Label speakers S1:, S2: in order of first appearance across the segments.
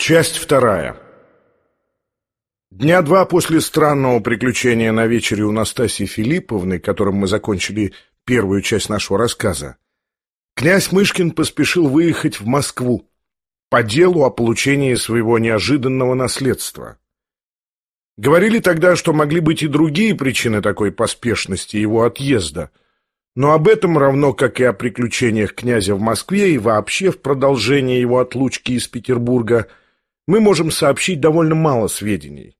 S1: Часть вторая. Дня два после странного приключения на вечере у Настасьи Филипповны, которым мы закончили первую часть нашего рассказа, князь Мышкин поспешил выехать в Москву по делу о получении своего неожиданного наследства. Говорили тогда, что могли быть и другие причины такой поспешности его отъезда, но об этом, равно как и о приключениях князя в Москве и вообще в продолжении его отлучки из Петербурга – мы можем сообщить довольно мало сведений.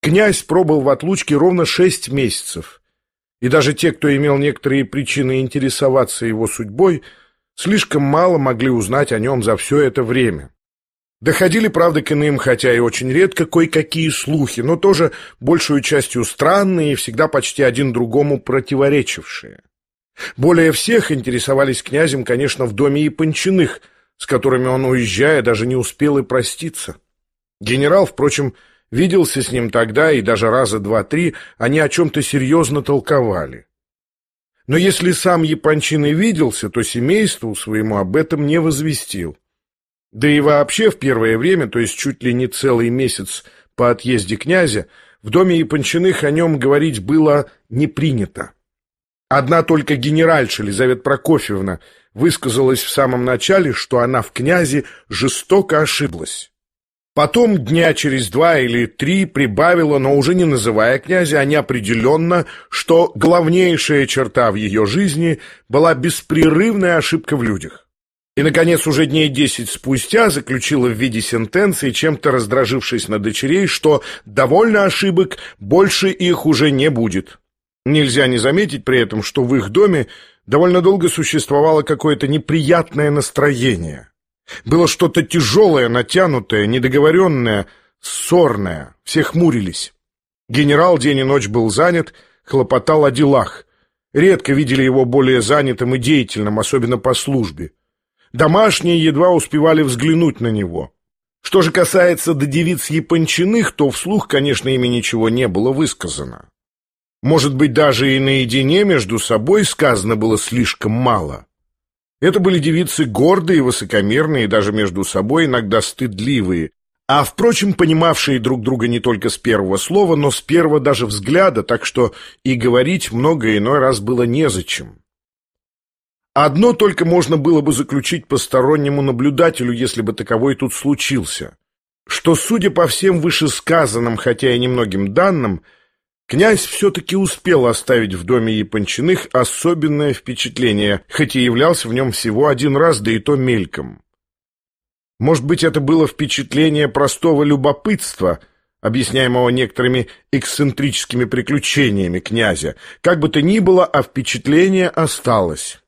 S1: Князь пробыл в отлучке ровно шесть месяцев, и даже те, кто имел некоторые причины интересоваться его судьбой, слишком мало могли узнать о нем за все это время. Доходили, правда, к иным, хотя и очень редко, кое-какие слухи, но тоже большую частью странные и всегда почти один другому противоречившие. Более всех интересовались князем, конечно, в доме Япончиных – с которыми он, уезжая, даже не успел и проститься. Генерал, впрочем, виделся с ним тогда, и даже раза два-три они о чем-то серьезно толковали. Но если сам Япончин и виделся, то семейству своему об этом не возвестил. Да и вообще в первое время, то есть чуть ли не целый месяц по отъезде князя, в доме Япончиных о нем говорить было не принято. Одна только генеральша Елизавета Прокофьевна высказалась в самом начале, что она в князе жестоко ошиблась. Потом дня через два или три прибавила, но уже не называя князя, а неопределенно, что главнейшая черта в ее жизни была беспрерывная ошибка в людях. И, наконец, уже дней десять спустя заключила в виде сентенции, чем-то раздражившись на дочерей, что довольно ошибок, больше их уже не будет. Нельзя не заметить при этом, что в их доме довольно долго существовало какое-то неприятное настроение. Было что-то тяжелое, натянутое, недоговоренное, ссорное. Все хмурились. Генерал день и ночь был занят, хлопотал о делах. Редко видели его более занятым и деятельным, особенно по службе. Домашние едва успевали взглянуть на него. Что же касается до девиц Япончиных, то вслух, конечно, ими ничего не было высказано. Может быть, даже и наедине между собой сказано было слишком мало. Это были девицы гордые, высокомерные, даже между собой иногда стыдливые, а, впрочем, понимавшие друг друга не только с первого слова, но с первого даже взгляда, так что и говорить много иной раз было незачем. Одно только можно было бы заключить постороннему наблюдателю, если бы таковой тут случился, что, судя по всем вышесказанным, хотя и немногим данным, Князь все-таки успел оставить в доме Япончиных особенное впечатление, хоть и являлся в нем всего один раз, да и то мельком. Может быть, это было впечатление простого любопытства, объясняемого некоторыми эксцентрическими приключениями князя. Как бы то ни было, а впечатление осталось.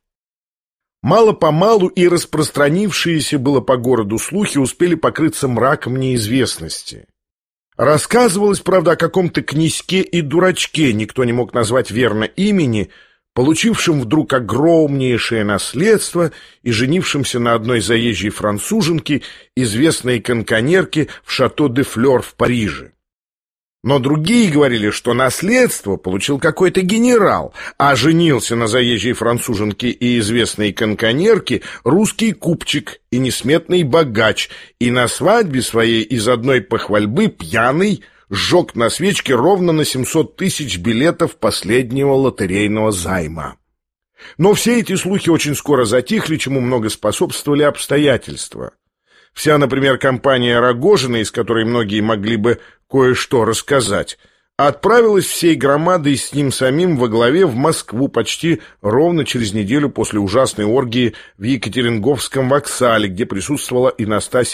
S1: Мало-помалу и распространившиеся было по городу слухи успели покрыться мраком неизвестности. Рассказывалось, правда, о каком-то князьке и дурачке, никто не мог назвать верно имени, получившем вдруг огромнейшее наследство и женившемся на одной заезжей француженке, известной канконерке в Шато-де-Флёр в Париже. Но другие говорили, что наследство получил какой-то генерал, а женился на заезжей француженке и известной канконерке русский купчик и несметный богач, и на свадьбе своей из одной похвальбы пьяный сжег на свечке ровно на 700 тысяч билетов последнего лотерейного займа. Но все эти слухи очень скоро затихли, чему много способствовали обстоятельства. Вся, например, компания Рогожина, из которой многие могли бы кое-что рассказать, отправилась всей громадой с ним самим во главе в Москву почти ровно через неделю после ужасной оргии в Екатеринговском вокзале, где присутствовала и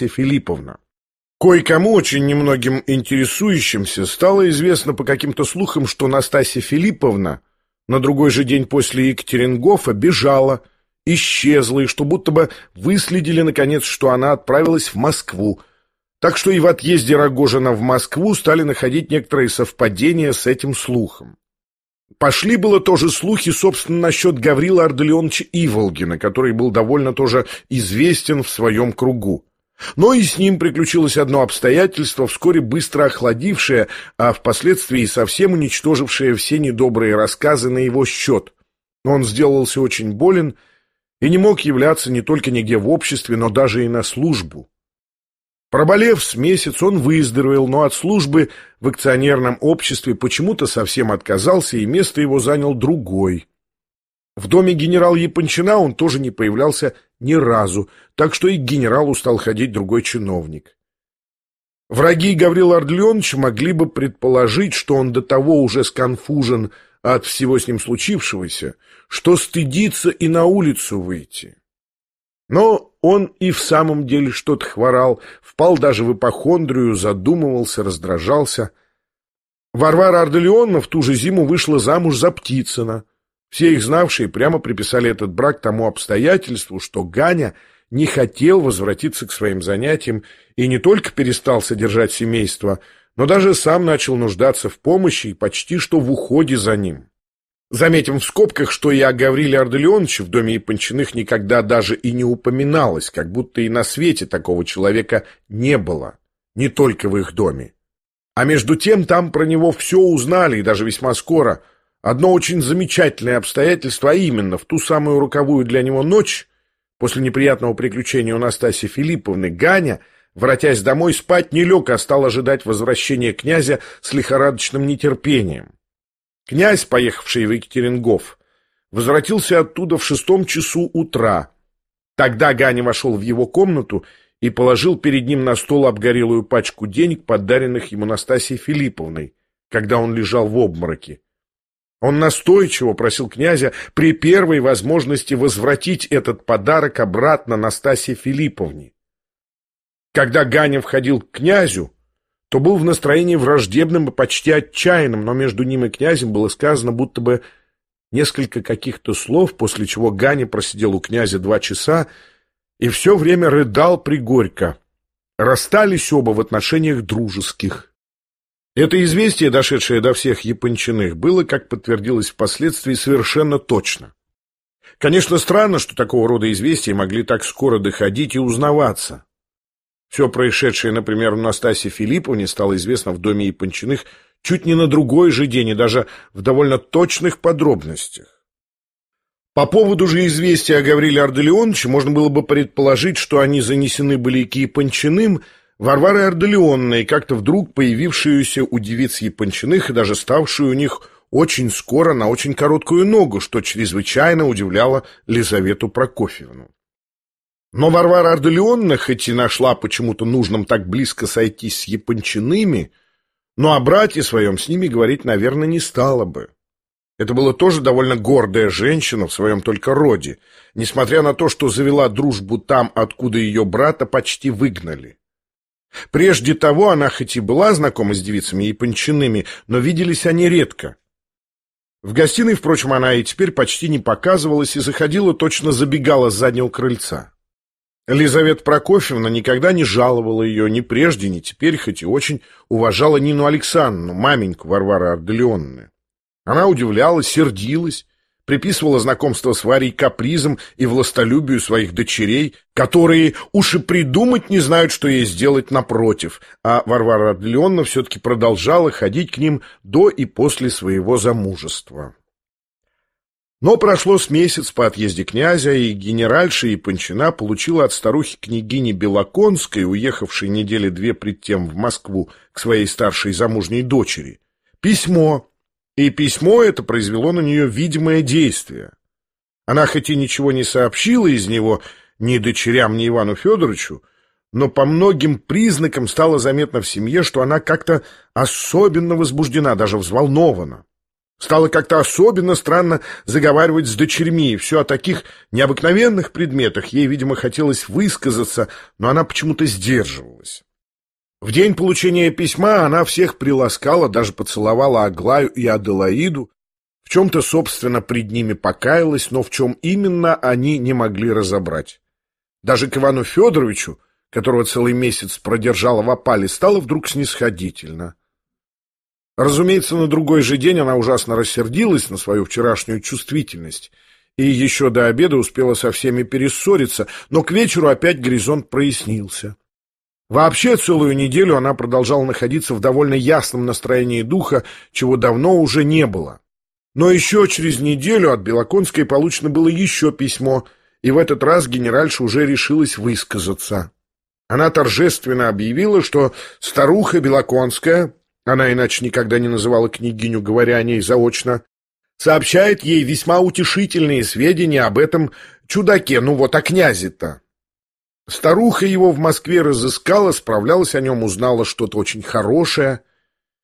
S1: Филипповна. Кое-кому, очень немногим интересующимся, стало известно по каким-то слухам, что Настасья Филипповна на другой же день после Екатерингофа бежала – исчезла, и что будто бы выследили, наконец, что она отправилась в Москву. Так что и в отъезде Рогожина в Москву стали находить некоторые совпадения с этим слухом. Пошли было тоже слухи, собственно, насчет Гаврила Арделеоновича Иволгина, который был довольно тоже известен в своем кругу. Но и с ним приключилось одно обстоятельство, вскоре быстро охладившее, а впоследствии совсем уничтожившее все недобрые рассказы на его счет. Он сделался очень болен и не мог являться не только нигде в обществе, но даже и на службу. Проболев с месяц, он выздоровел, но от службы в акционерном обществе почему-то совсем отказался, и место его занял другой. В доме генерала Япончина он тоже не появлялся ни разу, так что и к генералу стал ходить другой чиновник. Враги Гаврила Ардлеоновича могли бы предположить, что он до того уже сконфужен от всего с ним случившегося, что стыдится и на улицу выйти. Но он и в самом деле что-то хворал, впал даже в ипохондрию, задумывался, раздражался. Варвара Арделеонна в ту же зиму вышла замуж за Птицына. Все их знавшие прямо приписали этот брак тому обстоятельству, что Ганя не хотел возвратиться к своим занятиям и не только перестал содержать семейство, но даже сам начал нуждаться в помощи и почти что в уходе за ним. Заметим в скобках, что и о Гавриле Арделеоновиче в доме Япончиных никогда даже и не упоминалось, как будто и на свете такого человека не было, не только в их доме. А между тем там про него все узнали, и даже весьма скоро. Одно очень замечательное обстоятельство, а именно в ту самую роковую для него ночь, после неприятного приключения у Настасьи Филипповны, Ганя, воротясь домой, спать не лег, а стал ожидать возвращения князя с лихорадочным нетерпением. Князь, поехавший в Екатерингов, возвратился оттуда в шестом часу утра. Тогда Ганя вошел в его комнату и положил перед ним на стол обгорелую пачку денег, подаренных ему Настасьей Филипповной, когда он лежал в обмороке. Он настойчиво просил князя при первой возможности возвратить этот подарок обратно Настасье Филипповне. Когда Ганя входил к князю, то был в настроении враждебным и почти отчаянным, но между ним и князем было сказано будто бы несколько каких-то слов, после чего Ганя просидел у князя два часа и все время рыдал пригорько. Расстались оба в отношениях дружеских. Это известие, дошедшее до всех япончиных, было, как подтвердилось впоследствии, совершенно точно. Конечно, странно, что такого рода известия могли так скоро доходить и узнаваться. Все происшедшее, например, у Настасьи Филипповне стало известно в доме Япончиных чуть не на другой же день и даже в довольно точных подробностях. По поводу же известия о Гавриле Арделеоновиче можно было бы предположить, что они занесены были к Япончиным Варварой Арделеонной, как-то вдруг появившуюся у девиц Япончиных и даже ставшую у них очень скоро на очень короткую ногу, что чрезвычайно удивляло Лизавету Прокофьевну. Но Варвара Арделеонна, хоть и нашла почему-то нужным так близко сойтись с япончиными, но о брате своем с ними говорить, наверное, не стала бы. Это была тоже довольно гордая женщина в своем только роде, несмотря на то, что завела дружбу там, откуда ее брата почти выгнали. Прежде того она хоть и была знакома с девицами япончиными, но виделись они редко. В гостиной, впрочем, она и теперь почти не показывалась и заходила, точно забегала с заднего крыльца. Елизавета Прокофьевна никогда не жаловала ее ни прежде, ни теперь, хоть и очень уважала Нину Александровну, маменьку Варвары Арделеонны. Она удивлялась, сердилась, приписывала знакомство с Варей капризом и властолюбию своих дочерей, которые уж и придумать не знают, что ей сделать напротив, а Варвара Арделеонна все-таки продолжала ходить к ним до и после своего замужества. Но прошло с месяц по отъезде князя, и генеральша Япончина получила от старухи-княгини Белоконской, уехавшей недели две пред тем в Москву к своей старшей замужней дочери, письмо, и письмо это произвело на нее видимое действие. Она хоть и ничего не сообщила из него ни дочерям, ни Ивану Федоровичу, но по многим признакам стало заметно в семье, что она как-то особенно возбуждена, даже взволнована. Стало как-то особенно странно заговаривать с дочерьми, и все о таких необыкновенных предметах. Ей, видимо, хотелось высказаться, но она почему-то сдерживалась. В день получения письма она всех приласкала, даже поцеловала Аглаю и Аделаиду, в чем-то, собственно, пред ними покаялась, но в чем именно они не могли разобрать. Даже к Ивану Федоровичу, которого целый месяц продержала в опале, стало вдруг снисходительно. Разумеется, на другой же день она ужасно рассердилась на свою вчерашнюю чувствительность и еще до обеда успела со всеми перессориться, но к вечеру опять горизонт прояснился. Вообще целую неделю она продолжала находиться в довольно ясном настроении духа, чего давно уже не было. Но еще через неделю от Белоконской получено было еще письмо, и в этот раз генеральша уже решилась высказаться. Она торжественно объявила, что старуха Белоконская, она иначе никогда не называла княгиню, говоря о ней заочно, сообщает ей весьма утешительные сведения об этом чудаке, ну вот о князе-то. Старуха его в Москве разыскала, справлялась о нем, узнала что-то очень хорошее.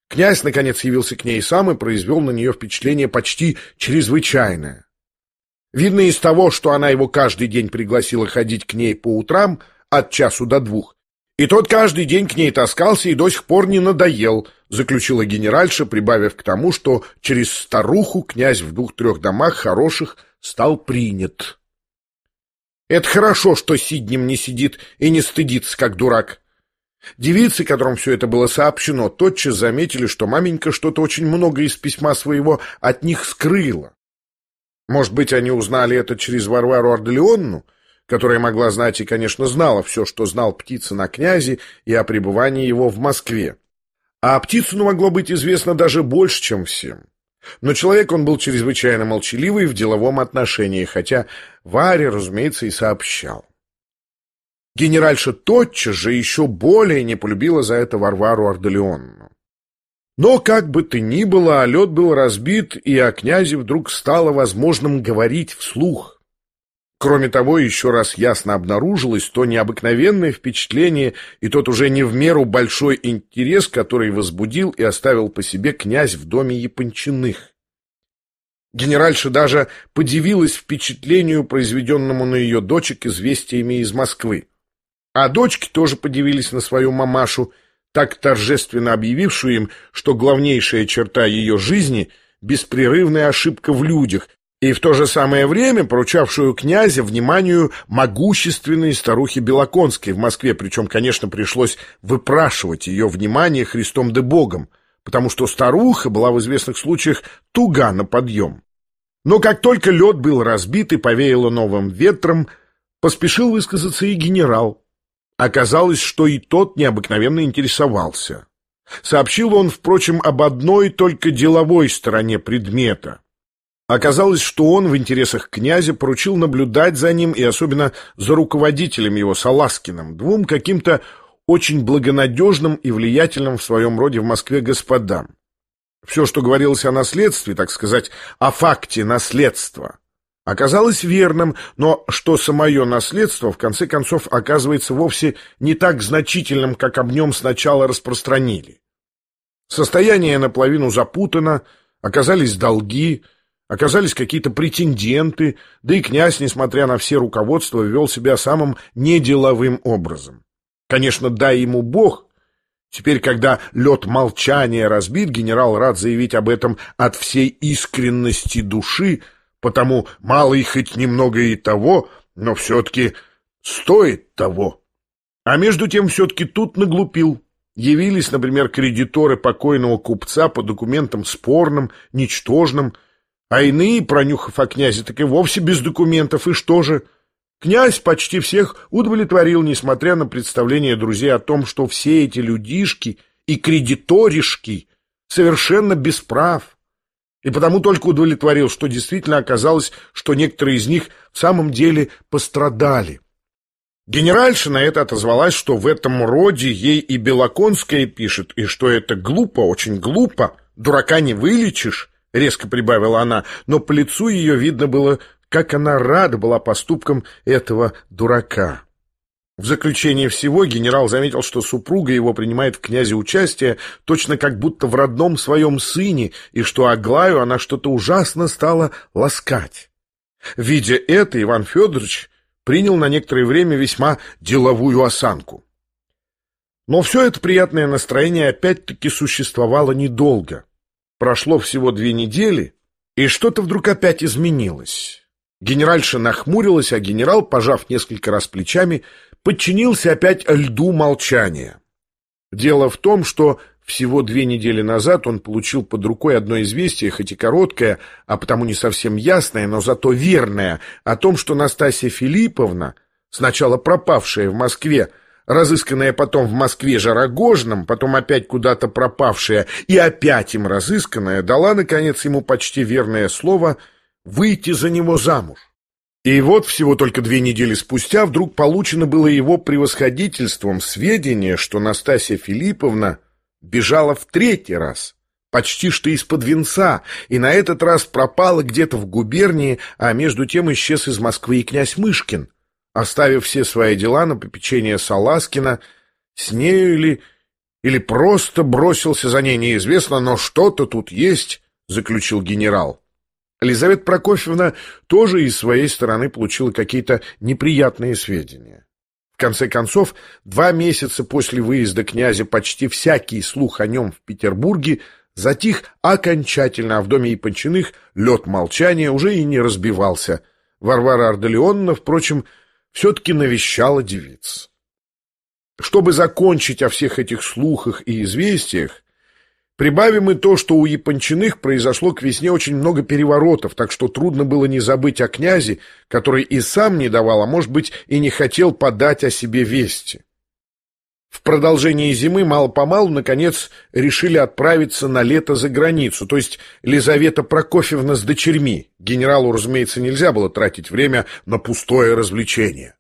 S1: Князь, наконец, явился к ней сам и произвел на нее впечатление почти чрезвычайное. Видно из того, что она его каждый день пригласила ходить к ней по утрам от часу до двух, и тот каждый день к ней таскался и до сих пор не надоел, заключила генеральша, прибавив к тому, что через старуху князь в двух-трех домах хороших стал принят. Это хорошо, что Сиднем не сидит и не стыдится, как дурак. Девицы, которым все это было сообщено, тотчас заметили, что маменька что-то очень много из письма своего от них скрыла. Может быть, они узнали это через Варвару Арделеонну, которая могла знать и, конечно, знала все, что знал птица на князе и о пребывании его в Москве. А Птицыну могло быть известно даже больше, чем всем. Но человек он был чрезвычайно молчаливый в деловом отношении, хотя Варе, разумеется, и сообщал. Генеральша тотчас же еще более не полюбила за это Варвару Арделеонну. Но как бы то ни было, а лед был разбит, и о князе вдруг стало возможным говорить вслух. Кроме того, еще раз ясно обнаружилось то необыкновенное впечатление и тот уже не в меру большой интерес, который возбудил и оставил по себе князь в доме Япончиных. Генеральша даже подивилась впечатлению, произведенному на ее дочек известиями из Москвы. А дочки тоже подивились на свою мамашу, так торжественно объявившую им, что главнейшая черта ее жизни — беспрерывная ошибка в людях, и в то же самое время поручавшую князя вниманию могущественной старухи Белоконской в Москве, причем, конечно, пришлось выпрашивать ее внимание Христом да Богом, потому что старуха была в известных случаях туга на подъем. Но как только лед был разбит и повеяло новым ветром, поспешил высказаться и генерал. Оказалось, что и тот необыкновенно интересовался. Сообщил он, впрочем, об одной только деловой стороне предмета. Оказалось, что он в интересах князя поручил наблюдать за ним и особенно за руководителем его Саласкиным, двум каким-то очень благонадежным и влиятельным в своем роде в Москве господам. Все, что говорилось о наследстве, так сказать, о факте наследства, оказалось верным, но что самое наследство, в конце концов, оказывается вовсе не так значительным, как об нем сначала распространили. Состояние наполовину запутано, оказались долги, Оказались какие-то претенденты, да и князь, несмотря на все руководства, вел себя самым неделовым образом. Конечно, дай ему Бог. Теперь, когда лед молчания разбит, генерал рад заявить об этом от всей искренности души, потому мало и хоть немного и того, но все-таки стоит того. А между тем все-таки тут наглупил. Явились, например, кредиторы покойного купца по документам спорным, ничтожным, а иные, пронюхав о князе, так и вовсе без документов. И что же? Князь почти всех удовлетворил, несмотря на представление друзей о том, что все эти людишки и кредиторишки совершенно без прав. И потому только удовлетворил, что действительно оказалось, что некоторые из них в самом деле пострадали. Генеральша на это отозвалась, что в этом роде ей и Белоконская пишет, и что это глупо, очень глупо, дурака не вылечишь, резко прибавила она, но по лицу ее видно было, как она рада была поступкам этого дурака. В заключение всего генерал заметил, что супруга его принимает в князе участие точно как будто в родном своем сыне, и что Аглаю она что-то ужасно стала ласкать. Видя это, Иван Федорович принял на некоторое время весьма деловую осанку. Но все это приятное настроение опять-таки существовало недолго. Прошло всего две недели, и что-то вдруг опять изменилось. Генеральша нахмурилась, а генерал, пожав несколько раз плечами, подчинился опять льду молчания. Дело в том, что всего две недели назад он получил под рукой одно известие, хоть и короткое, а потому не совсем ясное, но зато верное, о том, что Настасья Филипповна, сначала пропавшая в Москве, разысканная потом в Москве же Рогожным, потом опять куда-то пропавшая и опять им разысканная, дала, наконец, ему почти верное слово выйти за него замуж. И вот всего только две недели спустя вдруг получено было его превосходительством сведения, что Настасья Филипповна бежала в третий раз, почти что из-под венца, и на этот раз пропала где-то в губернии, а между тем исчез из Москвы и князь Мышкин, оставив все свои дела на попечение Саласкина, с нею или, или просто бросился за ней, неизвестно, но что-то тут есть, заключил генерал. Елизавета Прокофьевна тоже из своей стороны получила какие-то неприятные сведения. В конце концов, два месяца после выезда князя почти всякий слух о нем в Петербурге затих окончательно, а в доме Япончиных лед молчания уже и не разбивался. Варвара Ардалионовна, впрочем, все-таки навещала девиц. Чтобы закончить о всех этих слухах и известиях, Прибавим и то, что у Япончиных произошло к весне очень много переворотов, так что трудно было не забыть о князе, который и сам не давал, а может быть и не хотел подать о себе вести. В продолжении зимы мало-помалу, наконец, решили отправиться на лето за границу, то есть Лизавета Прокофьевна с дочерьми. Генералу, разумеется, нельзя было тратить время на пустое развлечение.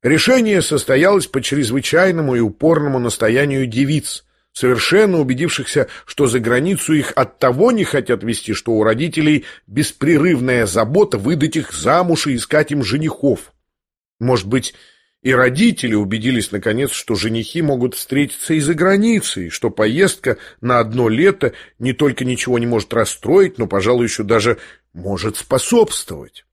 S1: Решение состоялось по чрезвычайному и упорному настоянию девиц, совершенно убедившихся, что за границу их от того не хотят вести, что у родителей беспрерывная забота выдать их замуж и искать им женихов. Может быть, и родители убедились, наконец, что женихи могут встретиться и за границей, что поездка на одно лето не только ничего не может расстроить, но, пожалуй, еще даже может способствовать.